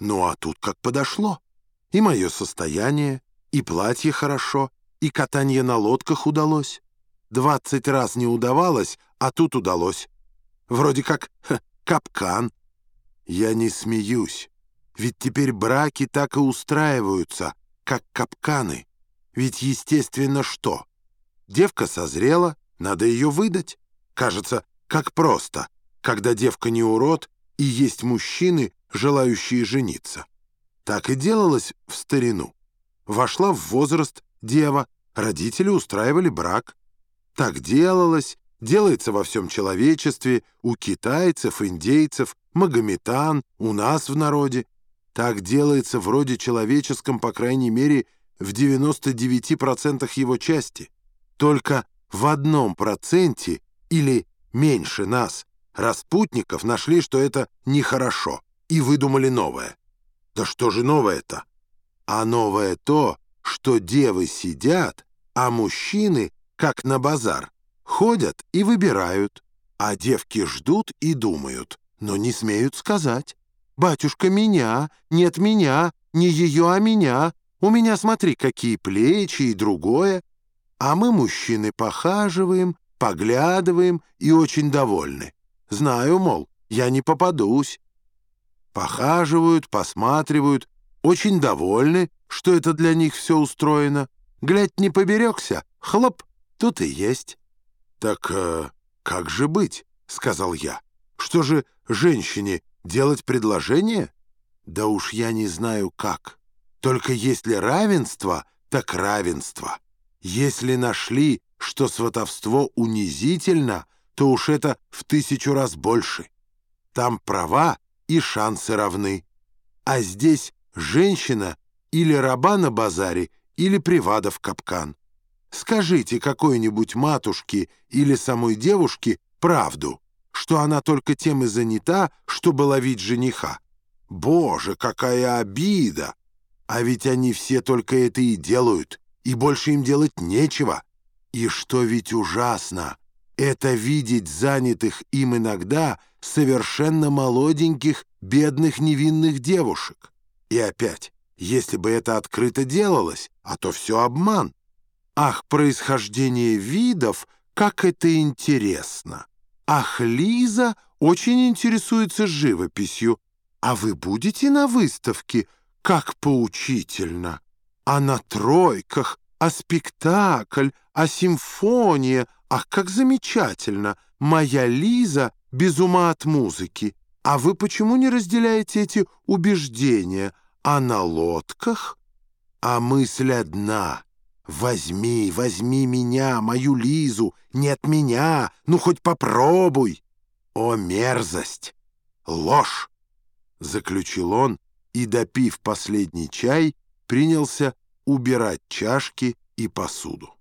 Ну а тут как подошло. И мое состояние, и платье хорошо, и катание на лодках удалось. Двадцать раз не удавалось, а тут удалось. Вроде как ха, капкан. Я не смеюсь. Ведь теперь браки так и устраиваются, как капканы. Ведь естественно что? Девка созрела, надо ее выдать. Кажется, как просто, когда девка не урод и есть мужчины, желающие жениться. Так и делалось в старину. Вошла в возраст дева, родители устраивали брак. Так делалось, делается во всем человечестве, у китайцев, индейцев, магометан, у нас в народе. Так делается вроде человеческом, по крайней мере, в 99% его части. Только в одном проценте или меньше нас, распутников, нашли, что это нехорошо, и выдумали новое. Да что же новое-то? А новое то, что девы сидят, а мужчины, как на базар, ходят и выбирают, а девки ждут и думают, но не смеют сказать. «Батюшка, меня, нет меня, не ее, а меня. У меня, смотри, какие плечи и другое. А мы, мужчины, похаживаем, поглядываем и очень довольны. Знаю, мол, я не попадусь. Похаживают, посматривают, очень довольны, что это для них все устроено. Глядь, не поберегся, хлоп, тут и есть. «Так э, как же быть?» — сказал я. «Что же женщине делать предложение?» «Да уж я не знаю как. Только если равенство, так равенство. Если нашли, что сватовство унизительно, то уж это в тысячу раз больше. Там права и шансы равны. А здесь женщина или раба на базаре, или привада в капкан. Скажите какой-нибудь матушке или самой девушке правду, что она только тем и занята, чтобы ловить жениха. Боже, какая обида! А ведь они все только это и делают, и больше им делать нечего. И что ведь ужасно, это видеть занятых им иногда совершенно молоденьких, бедных невинных девушек. И опять, если бы это открыто делалось, а то все обман. Ах, происхождение видов, как это интересно! Ах, Лиза очень интересуется живописью. А вы будете на выставке? Как поучительно! А на тройках, а спектакль, а симфония, ах, как замечательно! Моя Лиза без ума от музыки. А вы почему не разделяете эти убеждения? А на лодках? А мысль одна — «Возьми, возьми меня, мою Лизу, нет меня, ну хоть попробуй!» «О, мерзость! Ложь!» — заключил он и, допив последний чай, принялся убирать чашки и посуду.